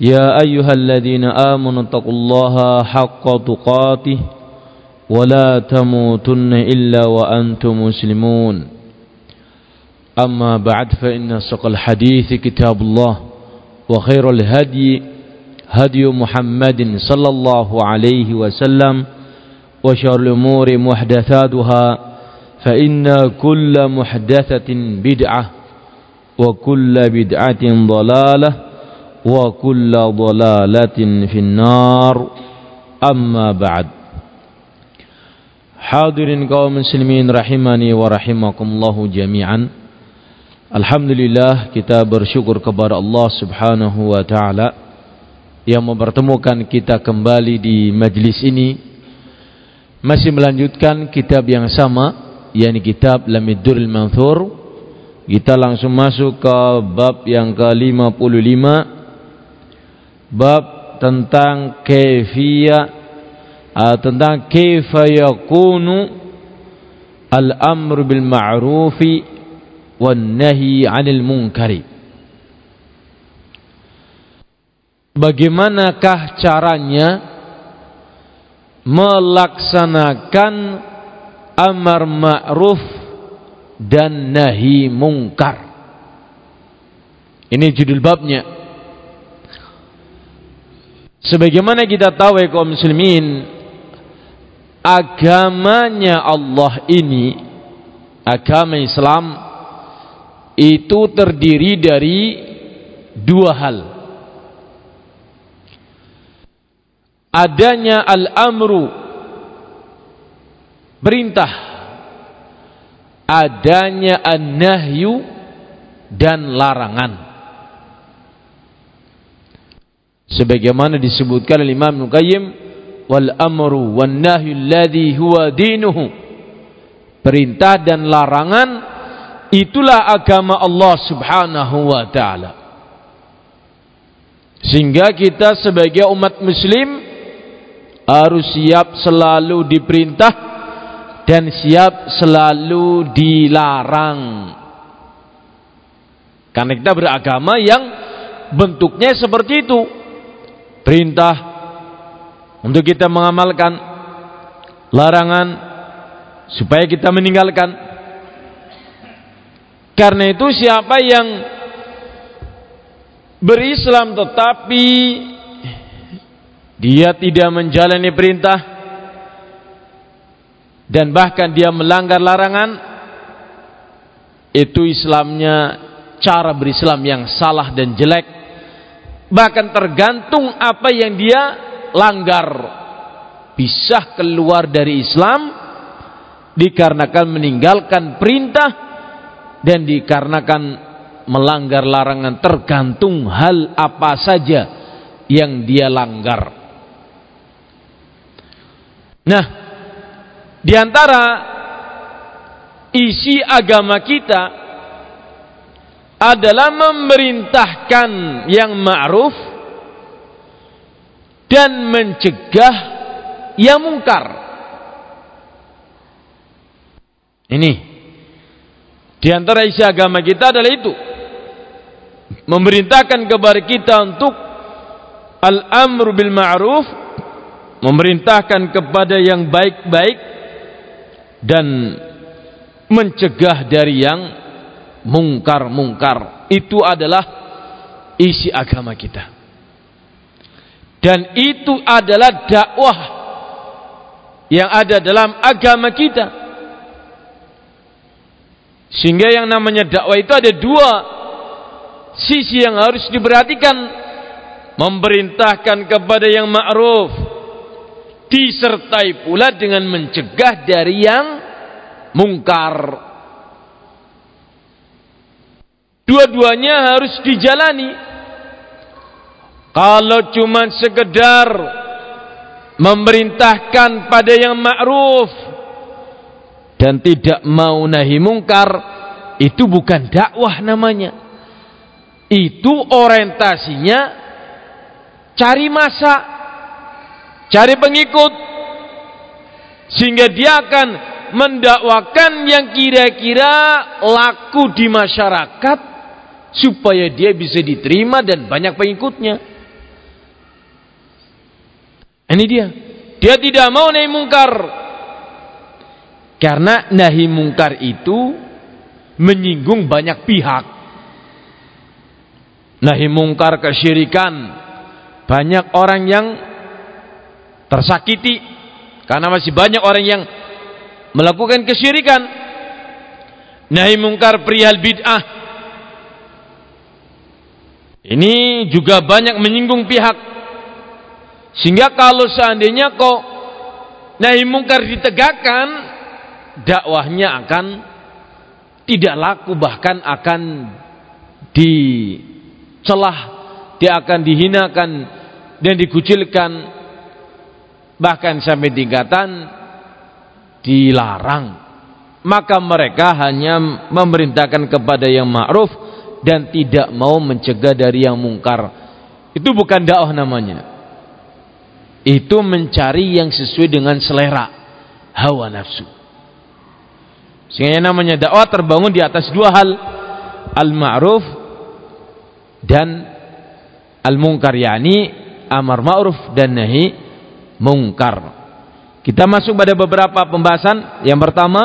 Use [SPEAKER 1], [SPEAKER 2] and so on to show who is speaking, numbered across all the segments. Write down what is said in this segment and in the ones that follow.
[SPEAKER 1] يا أيها الذين آمنوا اتقوا الله حق تقاته ولا تموتن إلا وأنتم مسلمون. أما بعد فإن سق الحديث كتاب الله وخير الهدي هدي محمد صلى الله عليه وسلم وشر الأمور محدثاتها فإن كل محدثة بدعة وكل بدعة ضلالة wa kulla dhalalatin finnar. Amma ba'd. Hadirin kaum muslimin rahimani wa rahimakumullahu jami'an. Alhamdulillah kita bersyukur kepada Allah subhanahu wa ta'ala yang mempertemukan kita kembali di majlis ini. Masih melanjutkan kitab yang sama yakni kitab Lamiduril Manthur kita langsung masuk ke bab yang ke-55 bab tentang kaifiyah uh, tentang kaifa yakunu al-amru bil ma'rufi wan nahi 'anil munkari. Bagaimanakah caranya melaksanakan amar ma'ruf dan nahi mungkar Ini judul babnya Sebagaimana kita tahu ya kaum muslimin agamanya Allah ini agama Islam itu terdiri dari dua hal. Adanya al-amru perintah. Adanya an-nahyu dan larangan sebagaimana disebutkan oleh Imam Nukayyim wal amru wan nahyu alladhi huwa dinuhu. Perintah dan larangan itulah agama Allah Subhanahu wa taala. Sehingga kita sebagai umat muslim harus siap selalu diperintah dan siap selalu dilarang. Karena kita beragama yang bentuknya seperti itu perintah untuk kita mengamalkan larangan supaya kita meninggalkan. Karena itu siapa yang berislam tetapi dia tidak menjalani perintah dan bahkan dia melanggar larangan itu Islamnya cara berislam yang salah dan jelek bahkan tergantung apa yang dia langgar bisa keluar dari Islam dikarenakan meninggalkan perintah dan dikarenakan melanggar larangan tergantung hal apa saja yang dia langgar. Nah, di antara isi agama kita adalah memerintahkan yang ma'ruf dan mencegah yang mungkar. Ini di antara isi agama kita adalah itu. Memerintahkan kepada kita untuk al-amru bil ma'ruf, memerintahkan kepada yang baik-baik dan mencegah dari yang mungkar-mungkar. Itu adalah isi agama kita. Dan itu adalah dakwah yang ada dalam agama kita. Sehingga yang namanya dakwah itu ada dua sisi yang harus diperhatikan. Memerintahkan kepada yang ma'ruf. Disertai pula dengan mencegah dari yang mungkar. Dua-duanya harus dijalani. Kalau cuma sekedar memerintahkan pada yang ma'ruf dan tidak mau nahi mungkar itu bukan dakwah namanya itu orientasinya cari masa cari pengikut sehingga dia akan mendakwakan yang kira-kira laku di masyarakat supaya dia bisa diterima dan banyak pengikutnya ini dia. Dia tidak mau nahi mungkar. Karena nahi mungkar itu menyinggung banyak pihak. Nahi mungkar kesyirikan. Banyak orang yang tersakiti. Karena masih banyak orang yang melakukan kesyirikan. Nahi mungkar perihal bid'ah. Ini juga banyak menyinggung pihak sehingga kalau seandainya kok nahi mungkar ditegakkan, dakwahnya akan tidak laku bahkan akan dicelah, dia akan dihinakan dan dikucilkan bahkan sampai tingkatan dilarang. Maka mereka hanya memerintahkan kepada yang ma'ruf dan tidak mau mencegah dari yang mungkar. Itu bukan dakwah namanya itu mencari yang sesuai dengan selera hawa nafsu. Sehingga namanya dakwah terbangun di atas dua hal, al-ma'ruf dan al-munkar yakni amar ma'ruf dan nahi mungkar. Kita masuk pada beberapa pembahasan. Yang pertama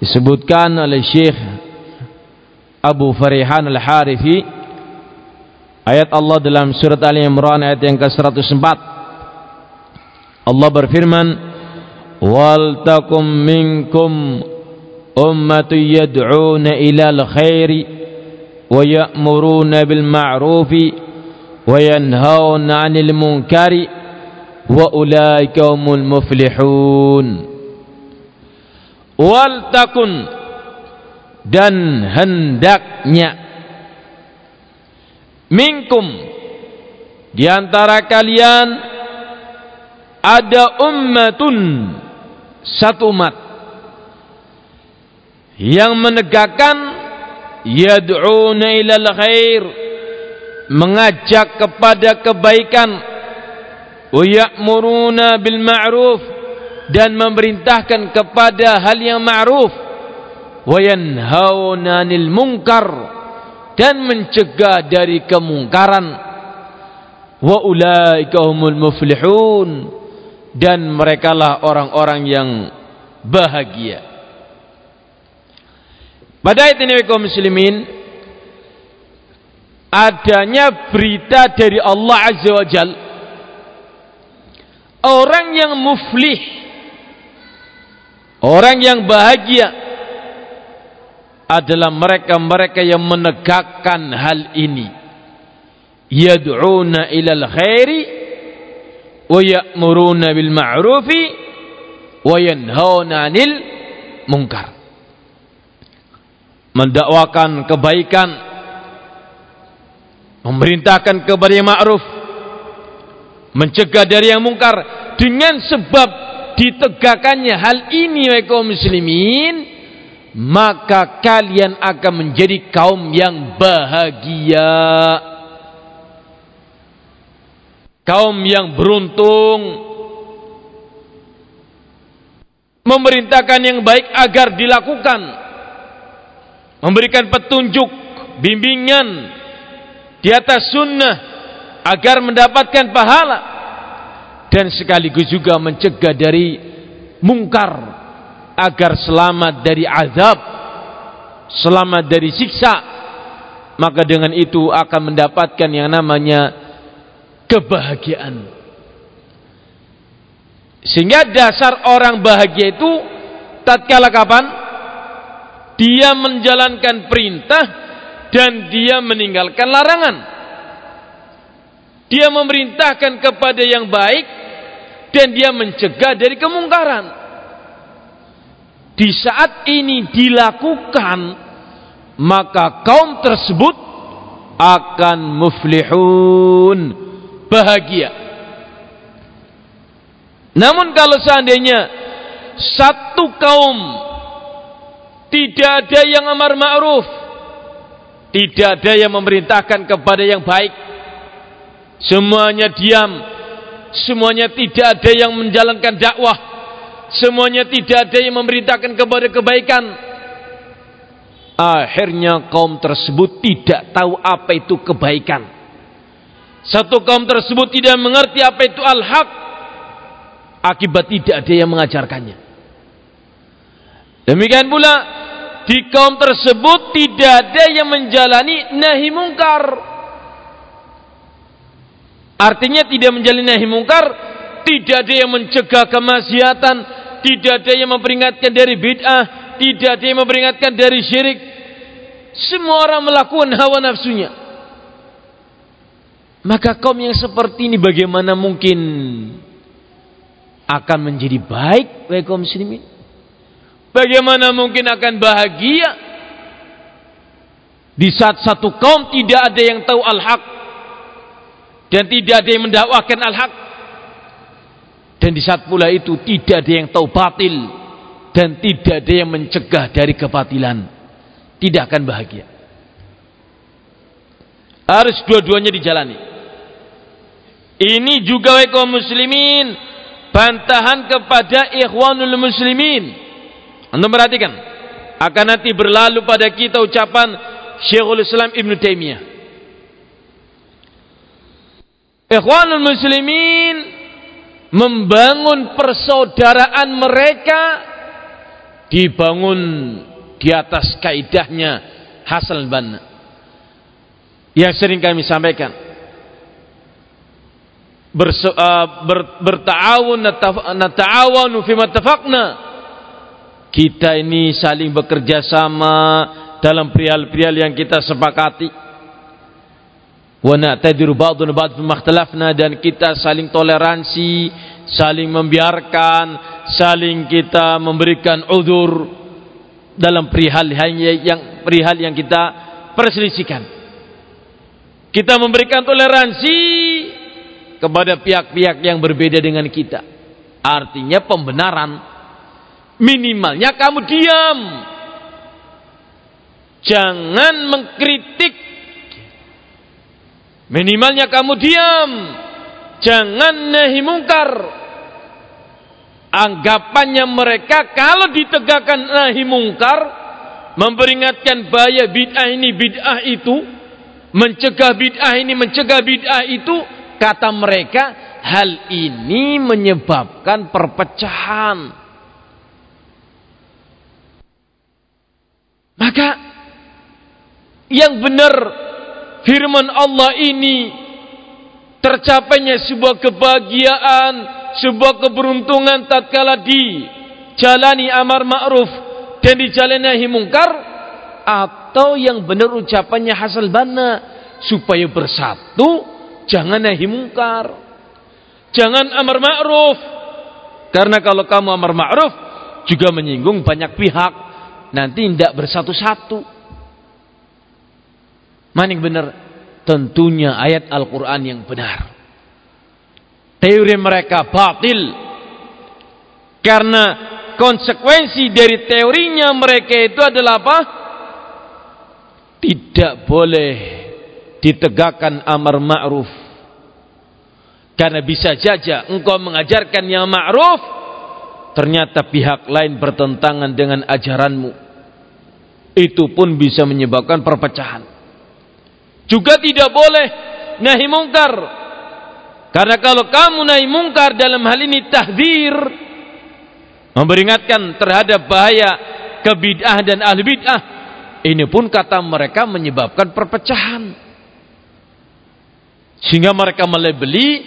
[SPEAKER 1] disebutkan oleh Syekh Abu Farihan Al-Harifi Ayat Allah dalam surat Ali Imran ayat yang ke-104. Allah berfirman, "Wal takum minkum ummatu yad'una ila al-khairi wa ya'muruna bil ma'rufi wa yanhauna 'anil munkari wa ulaika humul muflihun." Wal takun dan hendaknya. Minkum. Di antara kalian ada ummatun satu umat. Yang menegakkan yad'una ilal khair mengajak kepada kebaikan. Wa ya'muruna bil ma'ruf dan memerintahkan kepada hal yang ma'ruf wa yanhauna 'anil munkar dan mencegah dari kemungkaran. wa ulaika humul muflihun dan merekalah orang-orang yang bahagia. Pada ayat ini kaum muslimin adanya berita dari Allah azza wa jal. Orang yang muflih orang yang bahagia adalah mereka-mereka yang menegakkan hal ini. Yad'una ilal khairi wa ya'muruna bil ma'rufi wa yanhauna 'anil munkar. Mendakwakan kebaikan memerintahkan kepada yang ma'ruf mencegah dari yang mungkar dengan sebab ditegakkannya hal ini wahai kaum muslimin maka kalian akan menjadi kaum yang bahagia. Kaum yang beruntung. Memerintahkan yang baik agar dilakukan. Memberikan petunjuk bimbingan di atas sunnah agar mendapatkan pahala. Dan sekaligus juga mencegah dari mungkar agar selamat dari azab selamat dari siksa maka dengan itu akan mendapatkan yang namanya kebahagiaan. Sehingga dasar orang bahagia itu tatkala kapan? Dia menjalankan perintah dan dia meninggalkan larangan. Dia memerintahkan kepada yang baik dan dia mencegah dari kemungkaran di saat ini dilakukan maka kaum tersebut akan muflihun bahagia. Namun kalau seandainya satu kaum tidak ada yang amar ma'ruf, tidak ada yang memerintahkan kepada yang baik, semuanya diam, semuanya tidak ada yang menjalankan dakwah, semuanya tidak ada yang memerintahkan kepada kebaikan. Akhirnya kaum tersebut tidak tahu apa itu kebaikan. Satu kaum tersebut tidak mengerti apa itu al-haq. Akibat tidak ada yang mengajarkannya. Demikian pula di kaum tersebut tidak ada yang menjalani nahi mungkar. Artinya tidak menjalani nahi mungkar, tidak ada yang mencegah kemaksiatan, tidak ada yang memperingatkan dari bid'ah, tidak ada yang memperingatkan dari syirik. Semua orang melakukan hawa nafsunya. Maka kaum yang seperti ini bagaimana mungkin akan menjadi baik bagi kaum muslimin? Bagaimana mungkin akan bahagia di saat satu kaum tidak ada yang tahu al-haq dan tidak ada yang mendakwakan al-haq dan di saat pula itu tidak ada yang tahu batil dan tidak ada yang mencegah dari kebatilan tidak akan bahagia harus dua-duanya dijalani ini juga kaum muslimin bantahan kepada ikhwanul muslimin. Anda perhatikan, akan nanti berlalu pada kita ucapan Syekhul Islam Ibn Taimiyah. Ikhwanul muslimin membangun persaudaraan mereka dibangun di atas kaidahnya Hasan Banna. Yang sering kami sampaikan ber, bertawun kita ini saling bekerja sama dalam perihal-perihal yang kita sepakati dan kita saling toleransi saling membiarkan saling kita memberikan udzur dalam perihal yang perihal yang kita perselisihkan kita memberikan toleransi kepada pihak-pihak yang berbeda dengan kita. Artinya pembenaran. Minimalnya kamu diam. Jangan mengkritik. Minimalnya kamu diam. Jangan nahi mungkar. Anggapannya mereka kalau ditegakkan nahi mungkar. Memperingatkan bahaya bid'ah ini bid'ah itu. Mencegah bid'ah ini mencegah bid'ah itu Kata mereka, hal ini menyebabkan perpecahan. Maka yang benar firman Allah ini tercapainya sebuah kebahagiaan, sebuah keberuntungan tatkala dijalani amar ma'ruf dan dijalani nahi mungkar atau yang benar ucapannya hasil bana supaya bersatu Jangan nahi mungkar. Jangan amar ma'ruf. Karena kalau kamu amar ma'ruf juga menyinggung banyak pihak. Nanti tidak bersatu-satu. Mana yang benar? Tentunya ayat Al-Quran yang benar. Teori mereka batil. Karena konsekuensi dari teorinya mereka itu adalah apa? Tidak boleh ditegakkan amar ma'ruf karena bisa saja engkau mengajarkan yang ma'ruf ternyata pihak lain bertentangan dengan ajaranmu. Itu pun bisa menyebabkan perpecahan. Juga tidak boleh nahi mungkar. Karena kalau kamu nahi mungkar dalam hal ini tahdir memperingatkan terhadap bahaya kebid'ah dan ahli bid'ah ini pun kata mereka menyebabkan perpecahan sehingga mereka melebeli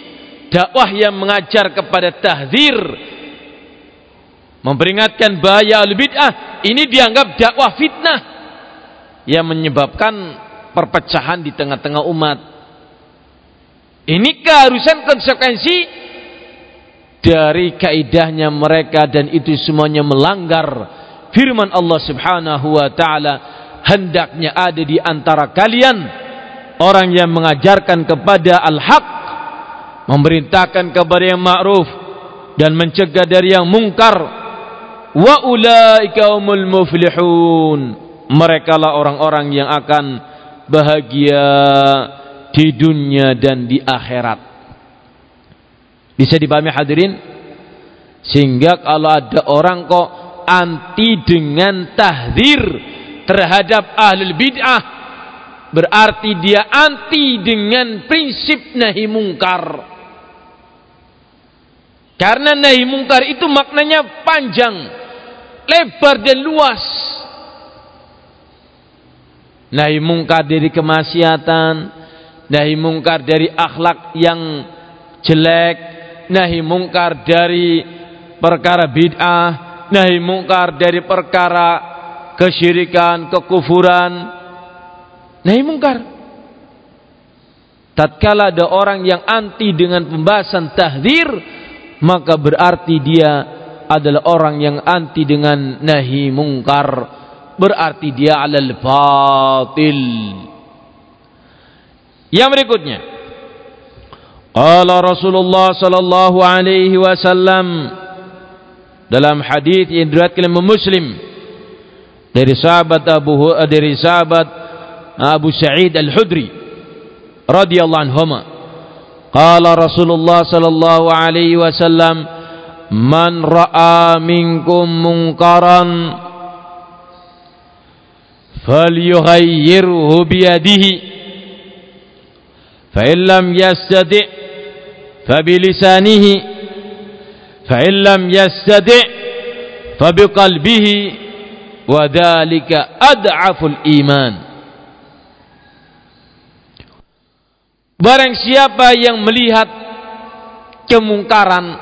[SPEAKER 1] dakwah yang mengajar kepada tahzir memperingatkan bahaya al-bid'ah ini dianggap dakwah fitnah yang menyebabkan perpecahan di tengah-tengah umat. Ini keharusan konsekuensi dari kaidahnya mereka dan itu semuanya melanggar firman Allah Subhanahu wa taala. Hendaknya ada di antara kalian orang yang mengajarkan kepada al-haq memerintahkan kepada yang ma'ruf dan mencegah dari yang mungkar. Wa ulaika humul muflihun. Mereka lah orang-orang yang akan bahagia di dunia dan di akhirat. Bisa dipahami hadirin? Sehingga kalau ada orang kok anti dengan tahdir terhadap ahlul bid'ah berarti dia anti dengan prinsip nahi mungkar. Karena nahi mungkar itu maknanya panjang, lebar dan luas. Nahi mungkar dari kemaksiatan, nahi mungkar dari akhlak yang jelek, nahi mungkar dari perkara bid'ah, nahi mungkar dari perkara kesyirikan, kekufuran. Nahi mungkar. Tatkala ada orang yang anti dengan pembahasan tahdir, maka berarti dia adalah orang yang anti dengan nahi mungkar berarti dia alal batil. Yang berikutnya. Qala Rasulullah sallallahu alaihi wasallam dalam hadis yang diriwayatkan oleh Muslim dari sahabat Abu eh, dari sahabat Abu Sa'id Al-Hudri radhiyallahu anhum qala Rasulullah sallallahu alaihi wasallam man ra'a minkum munkaran falyughayyirhu biyadihi fa in lam yastati' fa bi lisanihi fa in lam yastati' fa bi qalbihi wa dhalika ad'aful iman Barang siapa yang melihat kemungkaran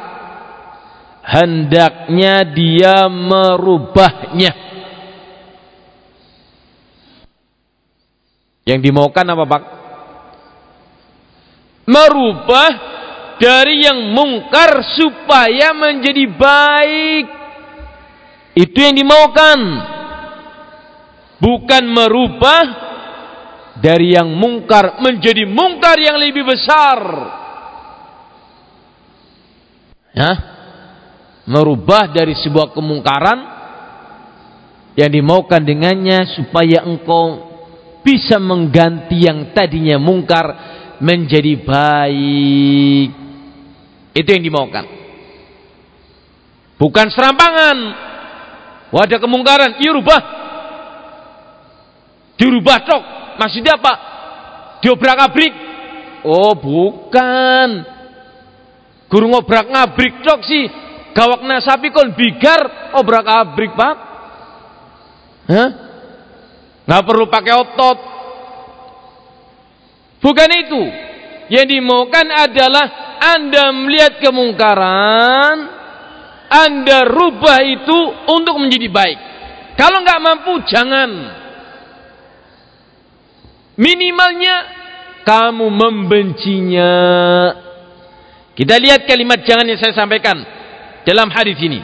[SPEAKER 1] hendaknya dia merubahnya. Yang dimaukan apa Pak? Merubah dari yang mungkar supaya menjadi baik. Itu yang dimaukan. Bukan merubah dari yang mungkar menjadi mungkar yang lebih besar. Ya. Merubah dari sebuah kemungkaran yang dimaukan dengannya supaya engkau bisa mengganti yang tadinya mungkar menjadi baik. Itu yang dimaukan. Bukan serampangan. Wadah kemungkaran, iya rubah. Dirubah cok Maksudnya apa? Diobrak-abrik. Oh, bukan. Guru ngobrak-ngabrik cok sih. Gawakna sapi kon bigar obrak-abrik, Pak. Hah? Nggak perlu pakai otot. Bukan itu. Yang dimaukan adalah Anda melihat kemungkaran, Anda rubah itu untuk menjadi baik. Kalau nggak mampu, jangan. Minimalnya kamu membencinya. Kita lihat kalimat jangan yang saya sampaikan dalam hadis ini.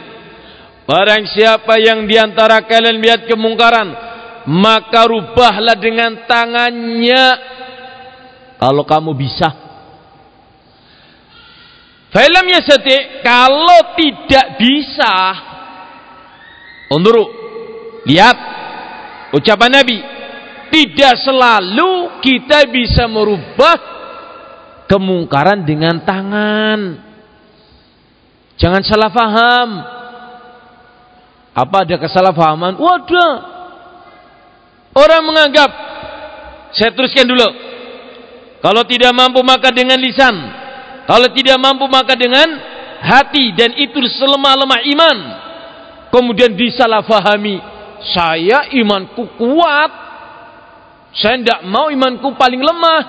[SPEAKER 1] Barang siapa yang di antara kalian lihat kemungkaran, maka rubahlah dengan tangannya. Kalau kamu bisa. Film yasati kalau tidak bisa, undur lihat ucapan Nabi tidak selalu kita bisa merubah kemungkaran dengan tangan. Jangan salah faham. Apa ada kesalahpahaman? Wadah. Orang menganggap saya teruskan dulu. Kalau tidak mampu maka dengan lisan. Kalau tidak mampu maka dengan hati dan itu selemah-lemah iman. Kemudian disalahfahami. Saya imanku kuat. Saya tidak mau imanku paling lemah.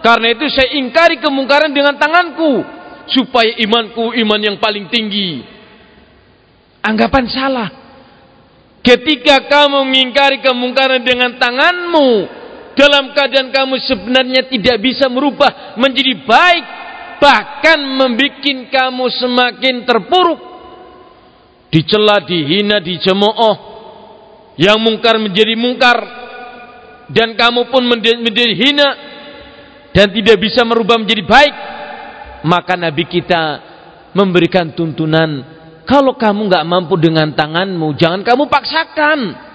[SPEAKER 1] Karena itu saya ingkari kemungkaran dengan tanganku. Supaya imanku iman yang paling tinggi. Anggapan salah. Ketika kamu mengingkari kemungkaran dengan tanganmu. Dalam keadaan kamu sebenarnya tidak bisa merubah menjadi baik. Bahkan membuat kamu semakin terpuruk. Dicela, dihina, dicemooh. Yang mungkar menjadi mungkar dan kamu pun menjadi hina dan tidak bisa merubah menjadi baik maka Nabi kita memberikan tuntunan kalau kamu nggak mampu dengan tanganmu jangan kamu paksakan.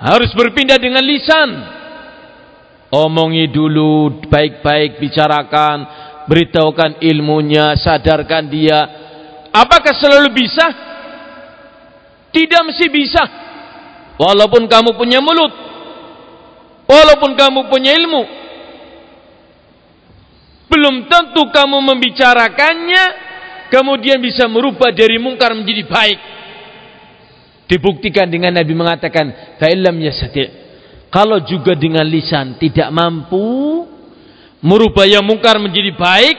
[SPEAKER 1] Harus berpindah dengan lisan. Omongi dulu baik-baik bicarakan beritahukan ilmunya sadarkan dia. Apakah selalu bisa? Tidak mesti bisa. Walaupun kamu punya mulut. Walaupun kamu punya ilmu. Belum tentu kamu membicarakannya kemudian bisa merubah dari mungkar menjadi baik. Dibuktikan dengan Nabi mengatakan, "Fa'ilam yasati'." Kalau juga dengan lisan tidak mampu merubah yang mungkar menjadi baik,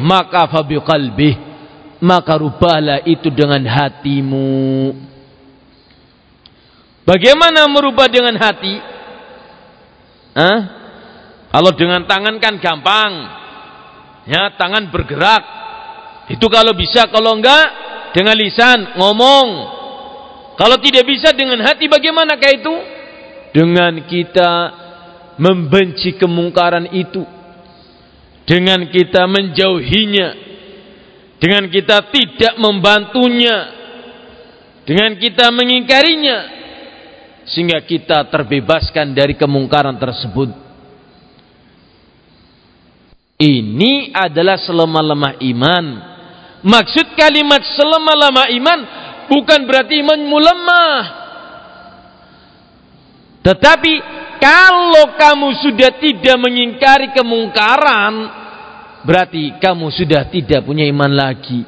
[SPEAKER 1] maka fabi qalbih, maka rubahlah itu dengan hatimu. Bagaimana merubah dengan hati? Hah? Kalau dengan tangan kan gampang ya tangan bergerak itu kalau bisa kalau enggak dengan lisan ngomong. Kalau tidak bisa dengan hati bagaimana kayak itu? Dengan kita membenci kemungkaran itu. Dengan kita menjauhinya. Dengan kita tidak membantunya. Dengan kita mengingkarinya. Sehingga kita terbebaskan dari kemungkaran tersebut. Ini adalah selemah-lemah iman. Maksud kalimat selemah-lemah iman bukan berarti imanmu lemah. Tetapi kalau kamu sudah tidak mengingkari kemungkaran, berarti kamu sudah tidak punya iman lagi.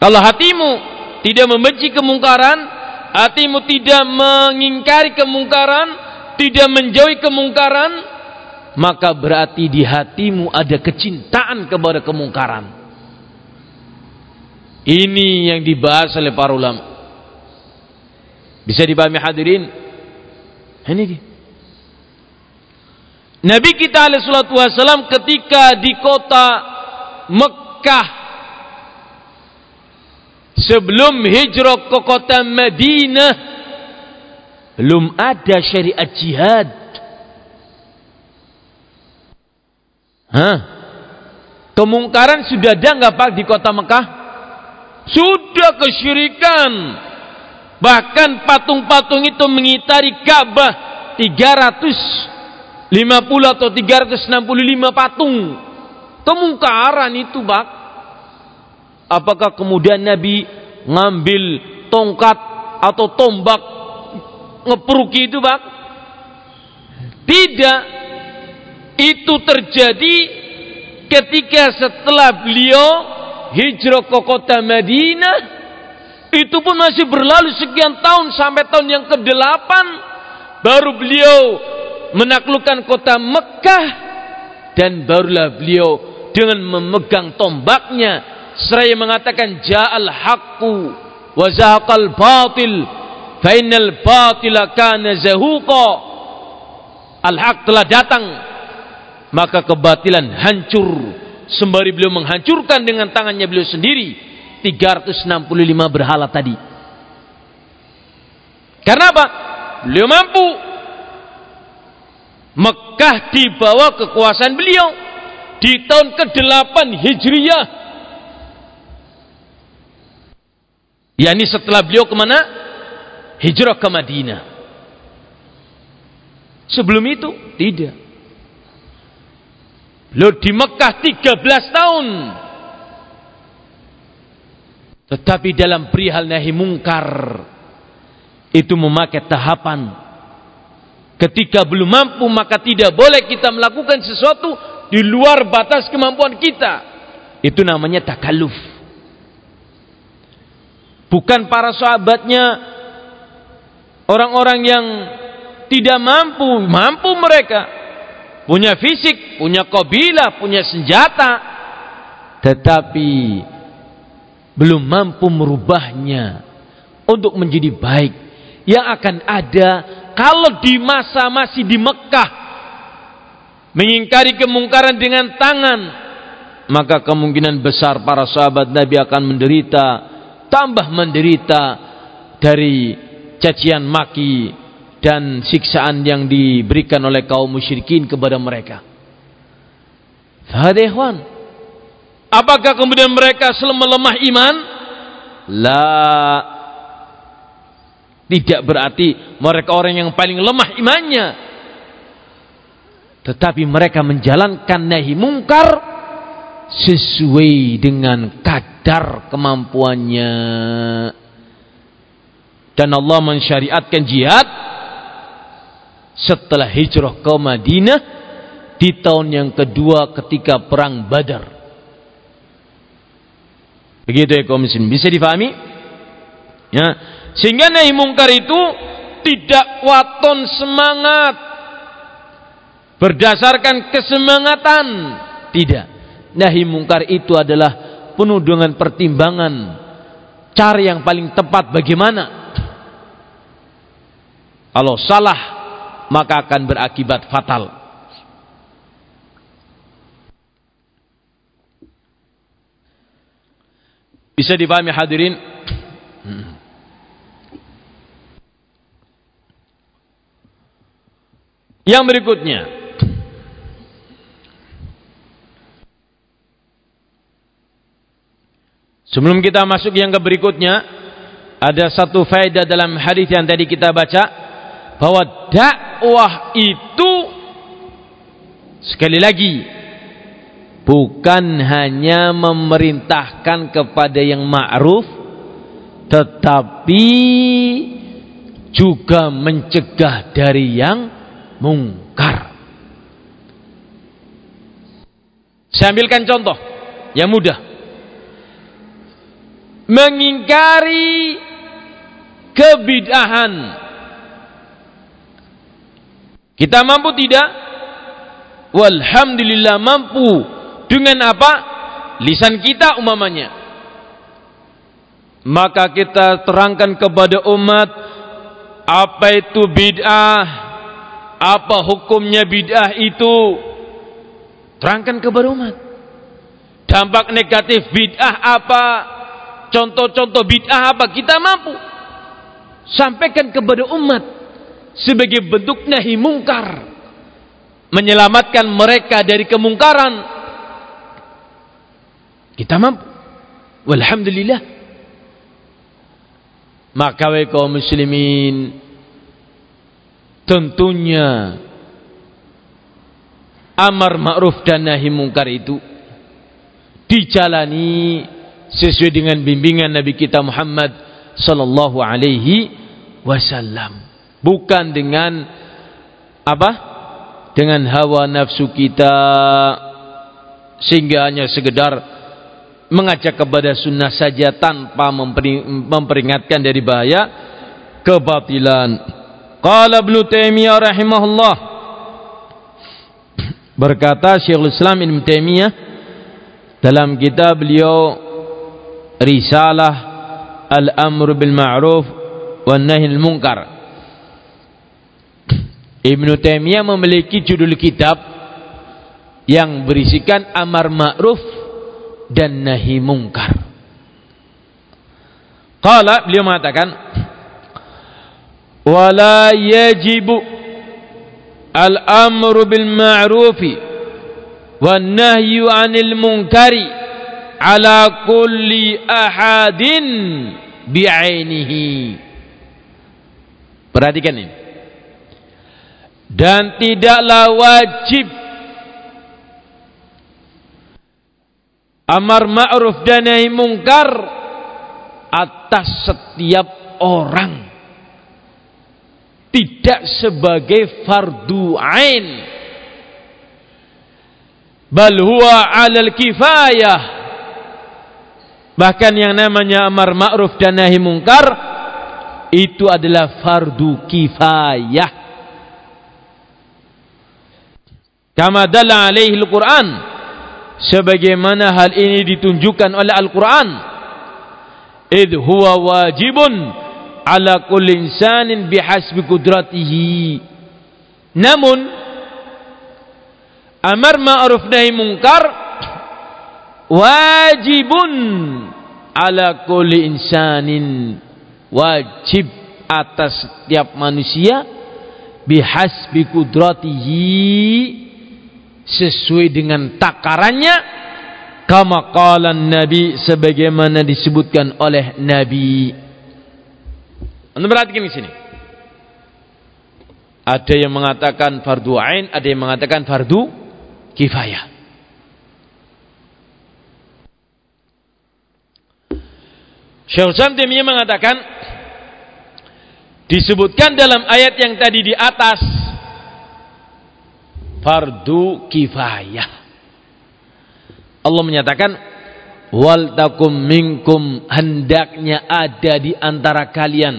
[SPEAKER 1] Kalau hatimu tidak membenci kemungkaran, hatimu tidak mengingkari kemungkaran, tidak menjauhi kemungkaran, maka berarti di hatimu ada kecintaan kepada kemungkaran. Ini yang dibahas oleh para ulama. Bisa dipahami hadirin? Ini dia. Nabi kita alaihi salatu wasallam ketika di kota Mekah sebelum hijrah ke kota Madinah belum ada syariat jihad Hah? Kemungkaran sudah ada nggak Pak di kota Mekah? Sudah kesyirikan. Bahkan patung-patung itu mengitari Ka'bah 350 atau 365 patung. Kemungkaran itu, Pak. Apakah kemudian Nabi ngambil tongkat atau tombak ngeperuki itu, Pak? Tidak itu terjadi ketika setelah beliau hijrah ke kota Madinah. Itu pun masih berlalu sekian tahun sampai tahun yang ke-8 baru beliau menaklukkan kota Mekah. Dan barulah beliau dengan memegang tombaknya seraya mengatakan ja'al haqqu wa zahaqal batil fa innal batila kana zahuqa. Al haq telah datang maka kebatilan hancur. Sembari beliau menghancurkan dengan tangannya beliau sendiri 365 berhala tadi. Karena apa? beliau mampu. Mekah dibawa kekuasaan beliau di tahun ke-8 Hijriyah. Yakni setelah beliau ke mana? hijrah ke Madinah. Sebelum itu tidak Lo di Mekah 13 tahun. Tetapi dalam perihal nahi mungkar itu memakai tahapan. Ketika belum mampu maka tidak boleh kita melakukan sesuatu di luar batas kemampuan kita. Itu namanya takaluf. Bukan para sahabatnya orang-orang yang tidak mampu, mampu mereka punya fisik, punya kabilah, punya senjata, tetapi belum mampu merubahnya untuk menjadi baik. Yang akan ada kalau di masa masih di Mekah mengingkari kemungkaran dengan tangan, maka kemungkinan besar para sahabat Nabi akan menderita, tambah menderita dari cacian maki dan siksaan yang diberikan oleh kaum musyrikin kepada mereka. Fahadehwan. Apakah kemudian mereka selalu melemah iman? La tidak berarti mereka orang yang paling lemah imannya. Tetapi mereka menjalankan nahi mungkar sesuai dengan kadar kemampuannya. Dan Allah mensyariatkan jihad setelah hijrah ke Madinah di tahun yang kedua ketika perang Badar. Begitu ya muslim. Bisa difahami? Ya. Sehingga nahi mungkar itu tidak waton semangat berdasarkan kesemangatan. Tidak. Nahi mungkar itu adalah penuh dengan pertimbangan cara yang paling tepat bagaimana. Kalau salah maka akan berakibat fatal. Bisa dipahami hadirin? Yang berikutnya. Sebelum kita masuk yang ke berikutnya, ada satu faedah dalam hadis yang tadi kita baca bahwa dakwah itu sekali lagi bukan hanya memerintahkan kepada yang ma'ruf tetapi juga mencegah dari yang mungkar. Saya ambilkan contoh yang mudah. Mengingkari kebid'ahan. Kita mampu tidak? Walhamdulillah mampu dengan apa? Lisan kita umamanya. Maka kita terangkan kepada umat apa itu bid'ah, apa hukumnya bid'ah itu. Terangkan kepada umat. Dampak negatif bid'ah apa? Contoh-contoh bid'ah apa? Kita mampu sampaikan kepada umat sebagai bentuk nahi mungkar menyelamatkan mereka dari kemungkaran kita mampu. Walhamdulillah. Maka kaum muslimin tentunya amar ma'ruf dan nahi mungkar itu dijalani sesuai dengan bimbingan Nabi kita Muhammad sallallahu alaihi wasallam bukan dengan apa dengan hawa nafsu kita sehingga hanya sekedar mengajak kepada sunnah saja tanpa memperingatkan dari bahaya kebatilan. Qala Ibnu Taimiyah rahimahullah berkata Syekhul Islam Ibnu Taimiyah dalam kitab beliau Risalah Al-Amr bil Ma'ruf wan Nahi al Munkar. Ibnu Taimiyah memiliki judul kitab yang berisikan amar ma'ruf dan nahi mungkar. Qala beliau mengatakan wala yajibu al-amru bil ma'rufi wan nahyu 'anil munkari ala kulli ahadin bi'ainihi. Perhatikan ini. Dan tidaklah wajib amar ma'ruf dan nahi mungkar atas setiap orang. Tidak sebagai fardu ain. Bal huwa 'alal kifayah. Bahkan yang namanya amar ma'ruf dan nahi mungkar itu adalah fardu kifayah kama dalla alaihi al-Qur'an. Sebagaimana hal ini ditunjukkan oleh Al-Qur'an. Id huwa wajibun ala kulli insanin bihasbi qudratihi namun amar ma'ruf nahi munkar wajibun ala kulli insanin. Wajib atas setiap manusia bihasbi qudratihi sesuai dengan takarannya, kama qala nabi sebagaimana disebutkan oleh nabi. Anda perhatikan di sini. Ada yang mengatakan fardu ain ada yang mengatakan fardu kifayah. Syekh Islam mengatakan disebutkan dalam ayat yang tadi di atas fardu kifayah. Allah menyatakan wal takum minkum hendaknya ada di antara kalian.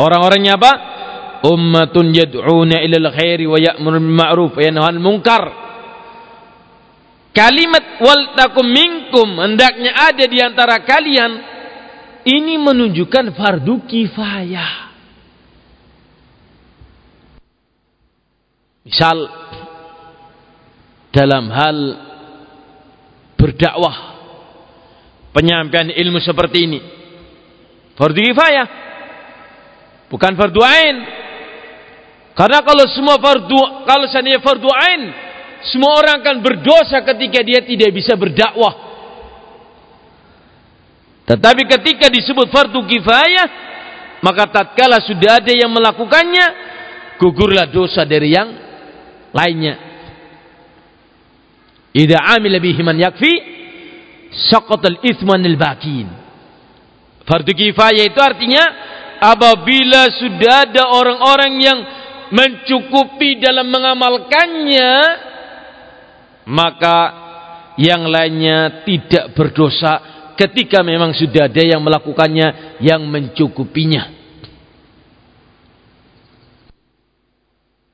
[SPEAKER 1] Orang-orangnya apa? Ummatun yad'una ilal khairi wa ya'muru bil ma'ruf wa yanha 'anil munkar. Kalimat wal takum minkum hendaknya ada di antara kalian. Ini menunjukkan fardu kifayah misal dalam hal berdakwah penyampaian ilmu seperti ini. Fardu kifayah. Bukan fardu ain. Karena kalau semua fardu kalau seandainya fardu ain semua orang akan berdosa ketika dia tidak bisa berdakwah. Tetapi ketika disebut fardu kifayah maka tatkala sudah ada yang melakukannya gugurlah dosa dari yang lainnya Idza amila bihi man yakfi saqata al-ithman al-baqin. Fardu kifayah itu artinya apabila sudah ada orang-orang yang mencukupi dalam mengamalkannya maka yang lainnya tidak berdosa ketika memang sudah ada yang melakukannya yang mencukupinya.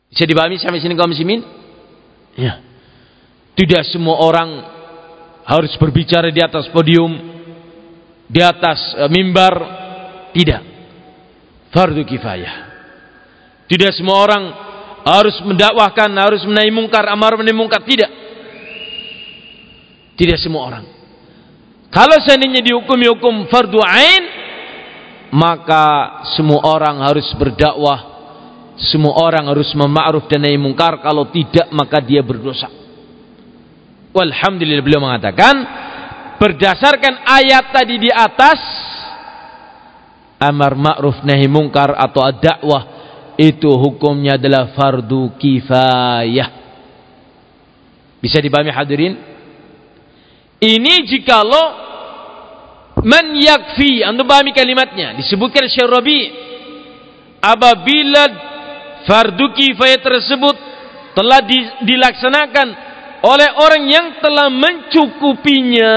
[SPEAKER 1] Bisa dipahami sampai sini kaum muslimin? Ya. Tidak semua orang harus berbicara di atas podium, di atas uh, mimbar. Tidak. Fardu kifayah. Tidak semua orang harus mendakwahkan, harus menaik mungkar, amar menaik mungkar. Tidak. Tidak semua orang. Kalau seandainya dihukumi hukum fardu ain, maka semua orang harus berdakwah, semua orang harus mema'ruf dan nahi mungkar. Kalau tidak, maka dia berdosa. Walhamdulillah beliau mengatakan berdasarkan ayat tadi di atas amar ma'ruf nahi mungkar atau dakwah itu hukumnya adalah fardu kifayah. Bisa dipahami hadirin? Ini jikalau man yakfi, anda pahami kalimatnya, disebutkan Syekh Rabi apabila fardu kifayah tersebut telah dilaksanakan oleh orang yang telah mencukupinya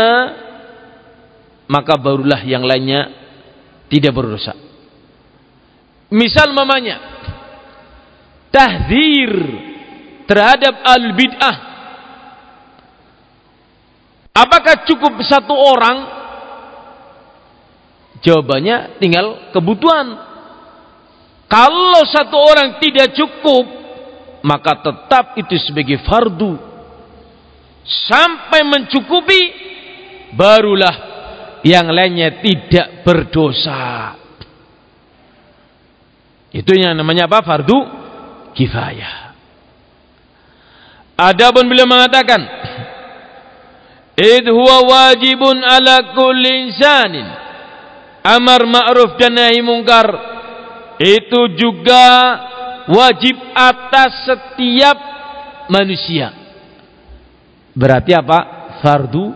[SPEAKER 1] maka barulah yang lainnya tidak berdosa. Misal mamanya tahdir terhadap al-bid'ah. Apakah cukup satu orang? Jawabannya tinggal kebutuhan kalau satu orang tidak cukup maka tetap itu sebagai fardu. Sampai mencukupi barulah yang lainnya tidak berdosa. Itu yang namanya apa? Fardu kifayah. Adapun beliau mengatakan id huwa wajibun ala kulli insanin. Amar ma'ruf dan nahi mungkar itu juga wajib atas setiap manusia Berarti apa? Fardu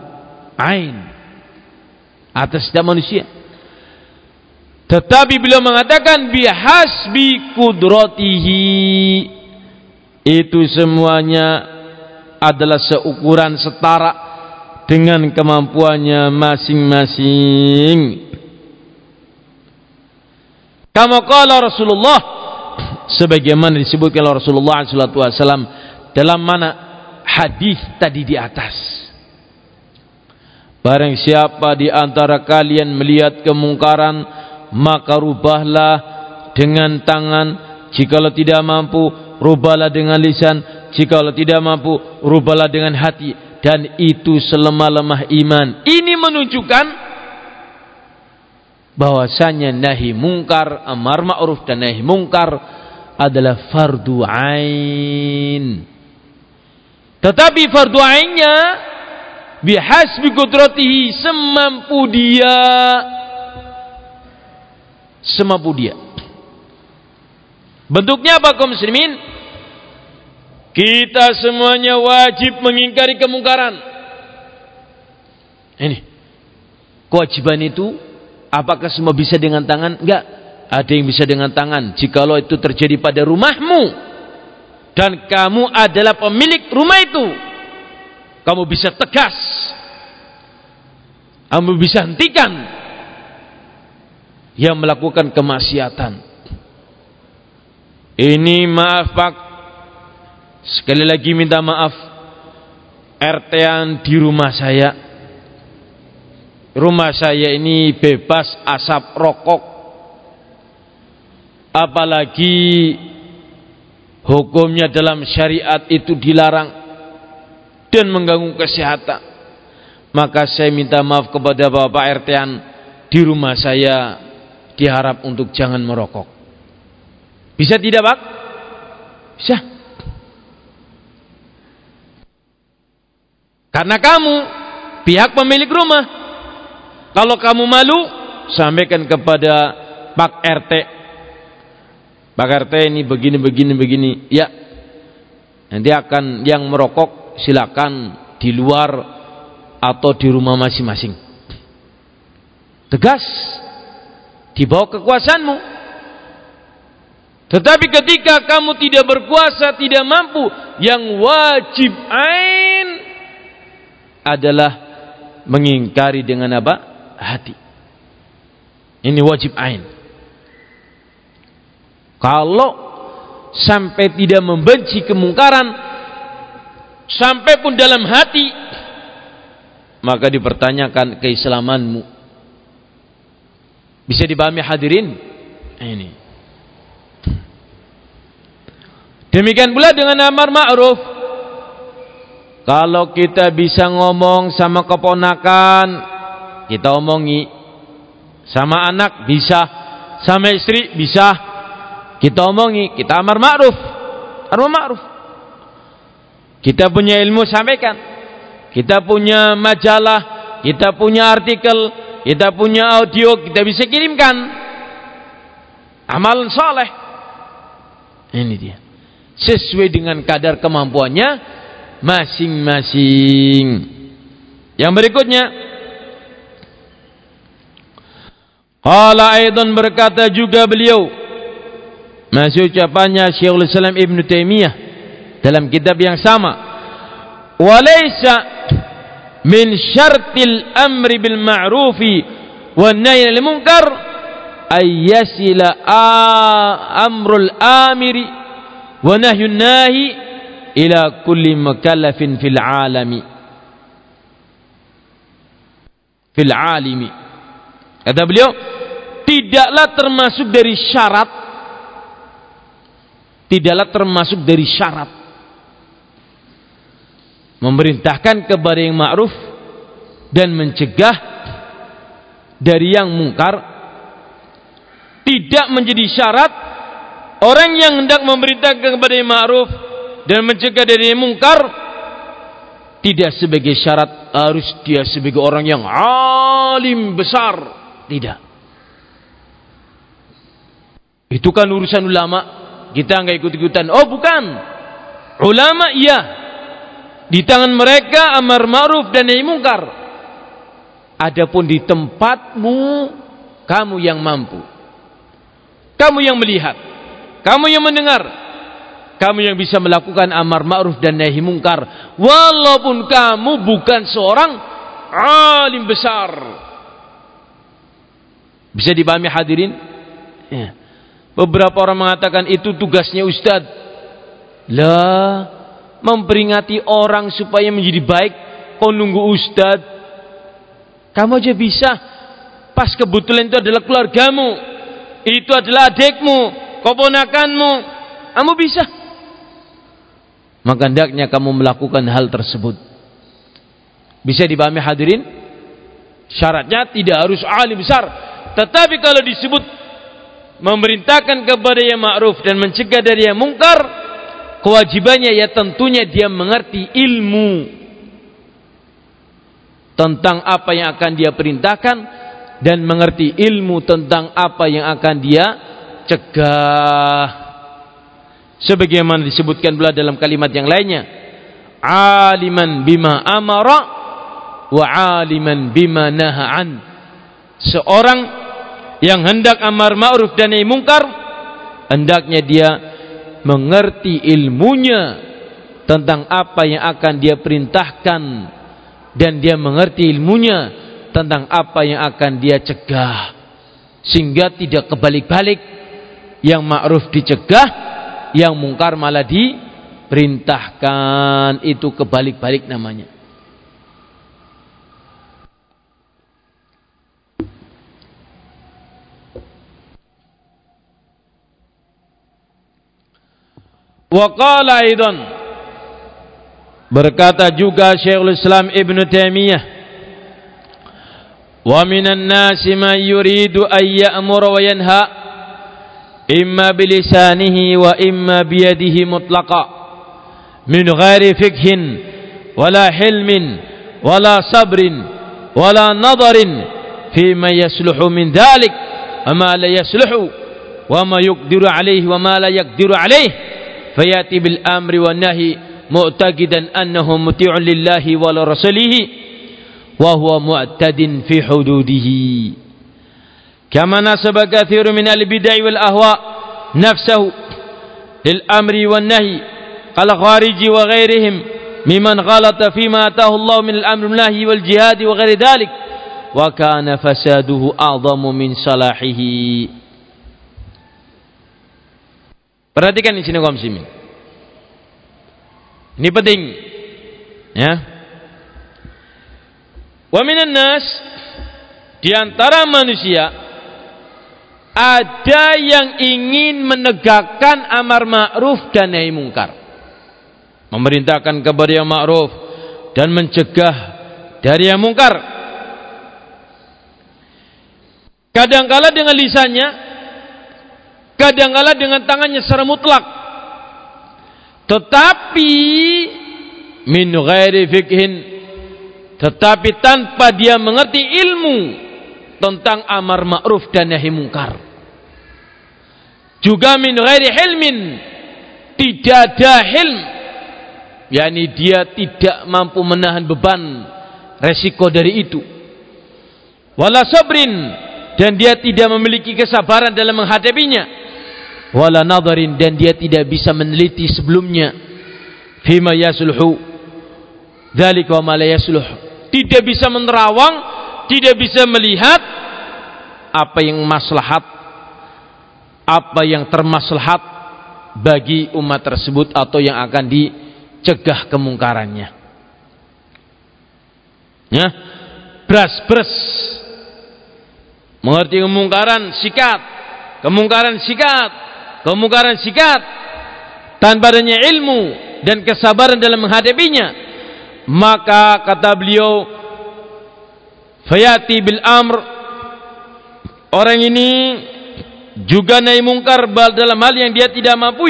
[SPEAKER 1] ain atas setiap manusia. Tetapi beliau mengatakan bihasbi kudratihi itu semuanya adalah seukuran setara dengan kemampuannya masing-masing. Kama qala Rasulullah sebagaimana disebutkan oleh Rasulullah sallallahu alaihi wasallam dalam mana hadis tadi di atas. Barang siapa di antara kalian melihat kemungkaran, maka rubahlah dengan tangan. Jikalau tidak mampu, rubahlah dengan lisan. Jikalau tidak mampu, rubahlah dengan hati. Dan itu selemah-lemah iman. Ini menunjukkan bahwasanya nahi mungkar, amar ma'ruf dan nahi mungkar adalah fardu ain. Tetapi fardu ainnya bihasbi kudratihi semampu dia. Semampu dia. Bentuknya apa kaum muslimin? Kita semuanya wajib mengingkari kemungkaran. Ini. Kewajiban itu apakah semua bisa dengan tangan? Enggak. Ada yang bisa dengan tangan. Jikalau itu terjadi pada rumahmu dan kamu adalah pemilik rumah itu kamu bisa tegas. Kamu bisa hentikan yang melakukan kemaksiatan. Ini maaf pak. Sekali lagi minta maaf. RT yang di rumah saya rumah saya ini bebas asap rokok. Apalagi hukumnya dalam syariat itu dilarang dan mengganggu kesehatan. Maka saya minta maaf kepada Bapak RT-an di rumah saya diharap untuk jangan merokok. Bisa tidak Pak? bisa. Karena kamu pihak pemilik rumah kalau kamu malu sampaikan kepada Pak RT Pak RT ini begini begini begini ya nanti akan yang merokok silakan di luar atau di rumah masing-masing. Tegas di bawah kekuasaanmu. Tetapi ketika kamu tidak berkuasa, tidak mampu, yang wajib ain adalah mengingkari dengan apa? Hati. Ini wajib ain. Kalau sampai tidak membenci kemungkaran, sampai pun dalam hati maka dipertanyakan keislamanmu bisa dipahami hadirin ini demikian pula dengan amar ma'ruf kalau kita bisa ngomong sama keponakan kita omongi sama anak bisa sama istri bisa kita omongi kita amar ma'ruf amar ma'ruf kita punya ilmu sampaikan. Kita punya majalah, kita punya artikel, kita punya audio, kita bisa kirimkan. Amalan soleh. Ini dia. Sesuai dengan kadar kemampuannya masing-masing. Yang berikutnya. Qala aidan berkata juga beliau. Masih ucapannya Syekhul Islam Ibn Taimiyah dalam kitab yang sama walaysa min syartil amri bil ma'rufi wan nahyi anil munkar ay yasila amrul amiri wa nahyun nahi ila kulli mukallafin fil alami fil alimi kata beliau tidaklah termasuk dari syarat tidaklah termasuk dari syarat memerintahkan kepada yang ma'ruf dan mencegah dari yang mungkar tidak menjadi syarat orang yang hendak memerintahkan kepada yang ma'ruf dan mencegah dari yang mungkar tidak sebagai syarat harus dia sebagai orang yang alim besar tidak. Itu kan urusan ulama. Kita nggak ikut-ikutan. Oh bukan. Ulama iya. Di tangan mereka amar ma'ruf dan nahi mungkar. Adapun di tempatmu kamu yang mampu. Kamu yang melihat, kamu yang mendengar, kamu yang bisa melakukan amar ma'ruf dan nahi mungkar. Walaupun kamu bukan seorang alim besar. Bisa dipahami hadirin? Ya. Beberapa orang mengatakan itu tugasnya ustaz. Lah, memperingati orang supaya menjadi baik. Kau nunggu ustad kamu aja bisa. Pas kebetulan itu adalah keluargamu. Itu adalah adikmu keponakanmu. Kamu bisa. Maka hendaknya kamu melakukan hal tersebut. Bisa dipahami hadirin? Syaratnya tidak harus alim besar tetapi kalau disebut memerintahkan kepada yang ma'ruf dan mencegah dari yang mungkar kewajibannya ya tentunya dia mengerti ilmu tentang apa yang akan dia perintahkan dan mengerti ilmu tentang apa yang akan dia cegah. Sebagaimana disebutkan pula dalam kalimat yang lainnya aliman bima amara wa aliman bima nahaan seorang yang hendak amar ma'ruf dan nahi mungkar hendaknya dia mengerti ilmunya tentang apa yang akan dia perintahkan dan dia mengerti ilmunya tentang apa yang akan dia cegah. Sehingga tidak kebalik-balik yang ma'ruf dicegah yang mungkar malah diperintahkan. Itu kebalik-balik namanya وقال أيضا بركات جوكا شيخ الإسلام ابن تيمية ومن الناس من يريد أن يأمر وينهى إما بلسانه وإما بيده مطلقا من غير فقه ولا حلم ولا صبر ولا نظر فيما يصلح من ذلك وما لا يصلح وما يقدر عليه وما لا يقدر عليه amri wan nahyi معتقدا أنه مطيع لله ولرسوله وهو معتد في حدوده. كما نسب كثير من البدع والأهواء نفسه للأمر والنهي كالخارج وغيرهم ممن غلط فيما أتاه الله من الأمر والنهي والجهاد وغير ذلك وكان فساده أعظم من صلاحه. Perhatikan di sini kaum muslimin. Ini penting. Ya. Wa minan nas di antara manusia ada yang ingin menegakkan amar ma'ruf dan nahi mungkar. Memerintahkan kepada yang ma'ruf dan mencegah dari yang mungkar. Kadangkala dengan lisannya, kadangkala dengan tangannya secara mutlak. Tetapi min ghairi fikhin tetapi tanpa dia mengerti ilmu tentang amar ma'ruf dan nahi mungkar. Juga min ghairi hilmin tidak ada hilm. Yakni dia tidak mampu menahan beban resiko dari itu. Wala sabrin dan dia tidak memiliki kesabaran dalam menghadapinya wala nadarin dan dia tidak bisa meneliti sebelumnya. Fima yasluhu dzalika wa ma la yasluh tidak bisa menerawang tidak bisa melihat apa yang maslahat apa yang termaslahat bagi umat tersebut atau yang akan dicegah kemungkarannya. Ya? Bras bras mengerti kemungkaran sikat. Kemungkaran sikat kemungkaran sikat tanpa adanya ilmu dan kesabaran dalam menghadapinya. Maka kata beliau fayati bil amr. Orang ini juga naik mungkar dalam hal yang dia tidak mampu.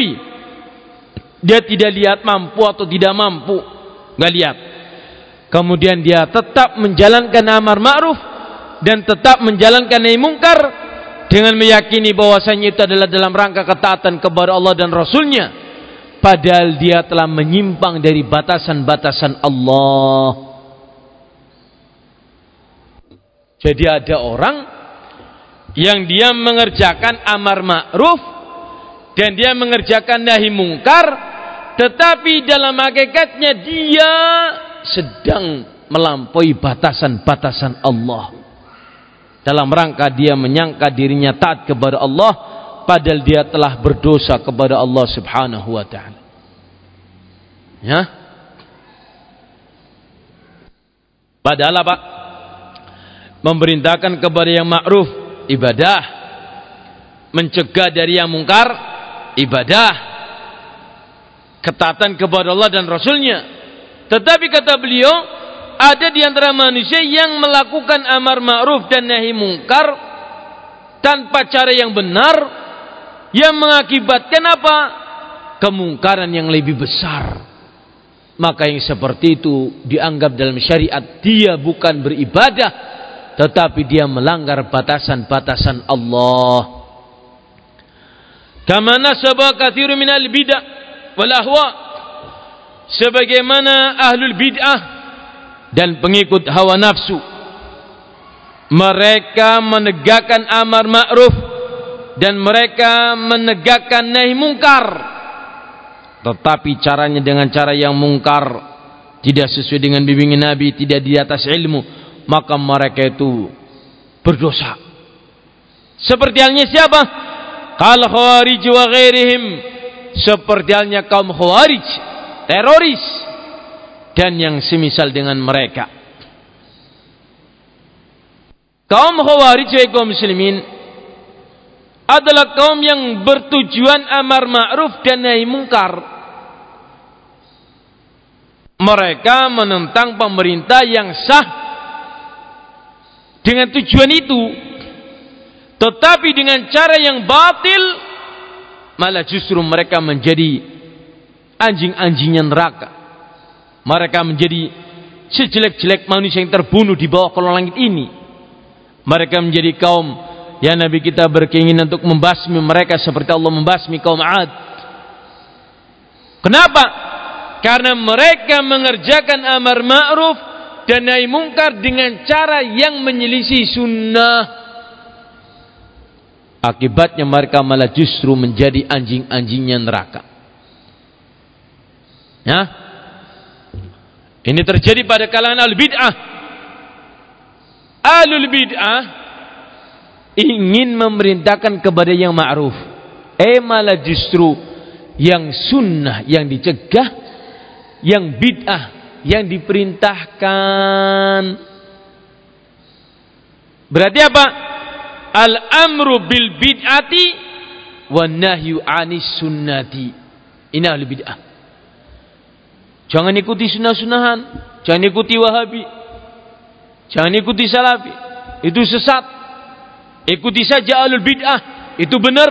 [SPEAKER 1] Dia tidak lihat mampu atau tidak mampu. Nggak lihat. Kemudian dia tetap menjalankan amar ma'ruf dan tetap menjalankan naik mungkar dengan meyakini bahwasanya itu adalah dalam rangka ketaatan kepada Allah dan Rasulnya. Padahal dia telah menyimpang dari batasan-batasan Allah. Jadi ada orang yang dia mengerjakan amar ma'ruf dan dia mengerjakan nahi mungkar tetapi dalam hakikatnya dia sedang melampaui batasan-batasan Allah dalam rangka dia menyangka dirinya taat kepada Allah padahal dia telah berdosa kepada Allah Subhanahu wa taala. Ya. Padahal apa? Memerintahkan kepada yang ma'ruf ibadah, mencegah dari yang mungkar ibadah, ketatan kepada Allah dan Rasulnya. Tetapi kata beliau, ada di antara manusia yang melakukan amar ma'ruf dan nahi mungkar tanpa cara yang benar yang mengakibatkan apa? kemungkaran yang lebih besar. Maka yang seperti itu dianggap dalam syariat dia bukan beribadah tetapi dia melanggar batasan-batasan Allah. Kama nasaba min al-bid'ah wal ahwa. Sebagaimana ahlul bid'ah dan pengikut hawa nafsu. Mereka menegakkan amar ma'ruf dan mereka menegakkan nahi mungkar. Tetapi caranya dengan cara yang mungkar tidak sesuai dengan bimbingan Nabi tidak di atas ilmu maka mereka itu berdosa. Seperti halnya siapa? Kal khawarij wa ghairihim. Seperti halnya kaum khawarij teroris dan yang semisal dengan mereka. Kaum khawarij wa kaum muslimin adalah kaum yang bertujuan amar ma'ruf dan nahi mungkar. Mereka menentang pemerintah yang sah dengan tujuan itu. Tetapi dengan cara yang batil malah justru mereka menjadi anjing-anjingnya neraka mereka menjadi sejelek-jelek manusia yang terbunuh di bawah kolong langit ini. Mereka menjadi kaum yang Nabi kita berkeinginan untuk membasmi mereka seperti Allah membasmi kaum Ad kenapa? karena mereka mengerjakan amar ma'ruf dan nahi mungkar dengan cara yang menyelisih sunnah. Akibatnya mereka malah justru menjadi anjing-anjingnya neraka. Ya ini terjadi pada kalangan al-bid'ah. Alul bid'ah ingin memerintahkan kepada yang ma'ruf. Eh malah justru yang sunnah yang dicegah yang bid'ah yang diperintahkan. Berarti apa? Al-amru bil bid'ati wan nahyu anis sunnati. Ini ahli bid'ah jangan ikuti sunnah-sunnahan jangan ikuti wahabi. Jangan ikuti salafi. Itu sesat. Ikuti saja alul bid'ah. Itu benar.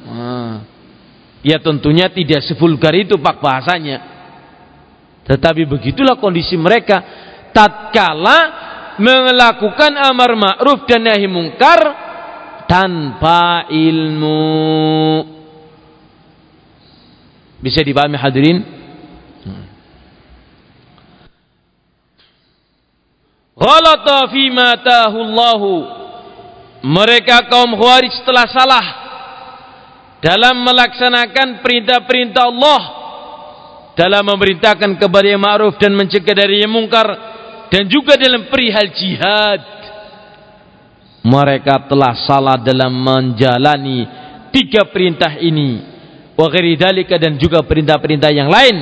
[SPEAKER 1] Nah, ya tentunya tidak sevulgar itu pak bahasanya. Tetapi begitulah kondisi mereka. Tatkala melakukan amar ma'ruf dan nahi mungkar tanpa ilmu. Bisa dipahami hadirin? Ghalata fi. Mereka kaum Khawarij telah salah dalam melaksanakan perintah-perintah Allah dalam memerintahkan kepada yang ma'ruf dan mencegah dari yang mungkar dan juga dalam perihal jihad. Mereka telah salah dalam menjalani tiga perintah ini wa dan juga perintah-perintah yang lain.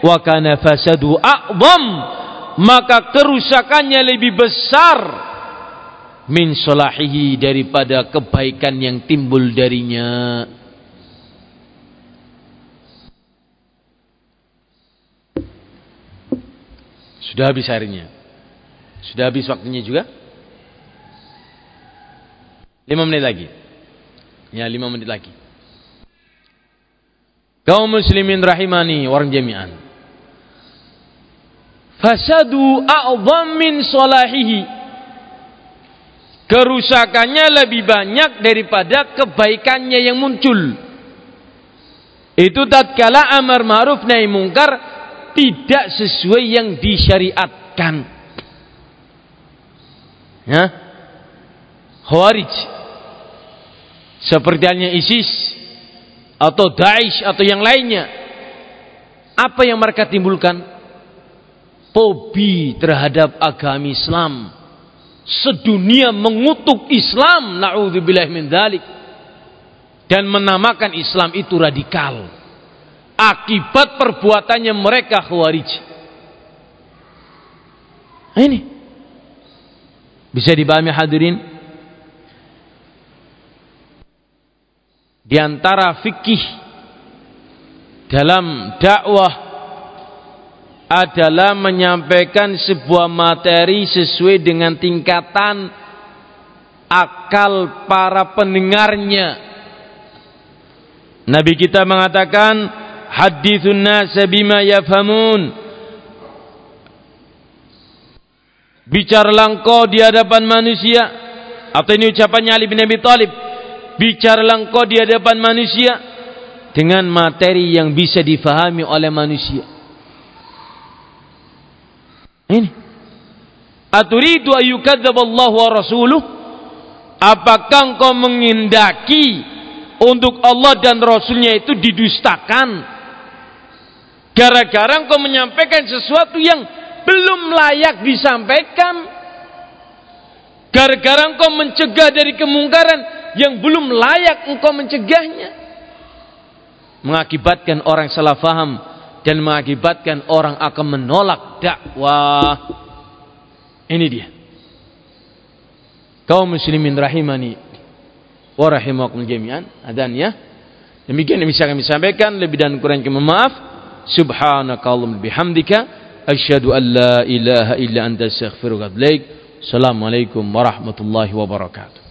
[SPEAKER 1] Wa kana fasadu a'zam maka kerusakannya lebih besar min salahihi daripada kebaikan yang timbul darinya Sudah habis harinya. Sudah habis waktunya juga. Lima menit lagi. Ya, lima menit lagi. Kaum muslimin rahimani warang jami'an. Fasadu a'zam min salahihi. Kerusakannya lebih banyak daripada kebaikannya yang muncul. Itu tatkala amar ma'ruf nahi mungkar tidak sesuai yang disyariatkan. Ya. Khawarij. Seperti halnya ISIS atau Daesh atau yang lainnya. Apa yang mereka timbulkan? Fobi terhadap agama Islam. Sedunia mengutuk Islam, naudzubillah min dzalik. Dan menamakan Islam itu radikal akibat perbuatannya mereka khawarij. Nah, ini bisa dipahami hadirin? Di antara fikih dalam dakwah adalah menyampaikan sebuah materi sesuai dengan tingkatan akal para pendengarnya. Nabi kita mengatakan hadithun nasa bima yafhamun. Bicaralah engkau di hadapan manusia. Atau ini ucapannya Ali bin Abi Thalib bicaralah engkau di hadapan manusia. Dengan materi yang bisa difahami oleh manusia ini. Aturidu ayyukadzdzab Allah wa rasuluh? Apakah engkau mengindaki untuk Allah dan Rasulnya itu didustakan? Gara-gara engkau menyampaikan sesuatu yang belum layak disampaikan? Gara-gara engkau mencegah dari kemungkaran yang belum layak engkau mencegahnya? Mengakibatkan orang salah faham dan mengakibatkan orang akan menolak dakwah. Ini dia. Kaum muslimin rahimani wa rahimakum jami'an. Adan ya. Demikian yang bisa kami sampaikan. Lebih dan kurang kami maaf. Subhanakallahumma bihamdika. Asyhadu an la ilaha illa anta astaghfiruka assalamualaikum warahmatullahi wabarakatuh